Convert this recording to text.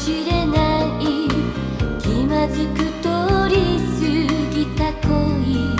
しれない。気まずく通り過ぎた恋。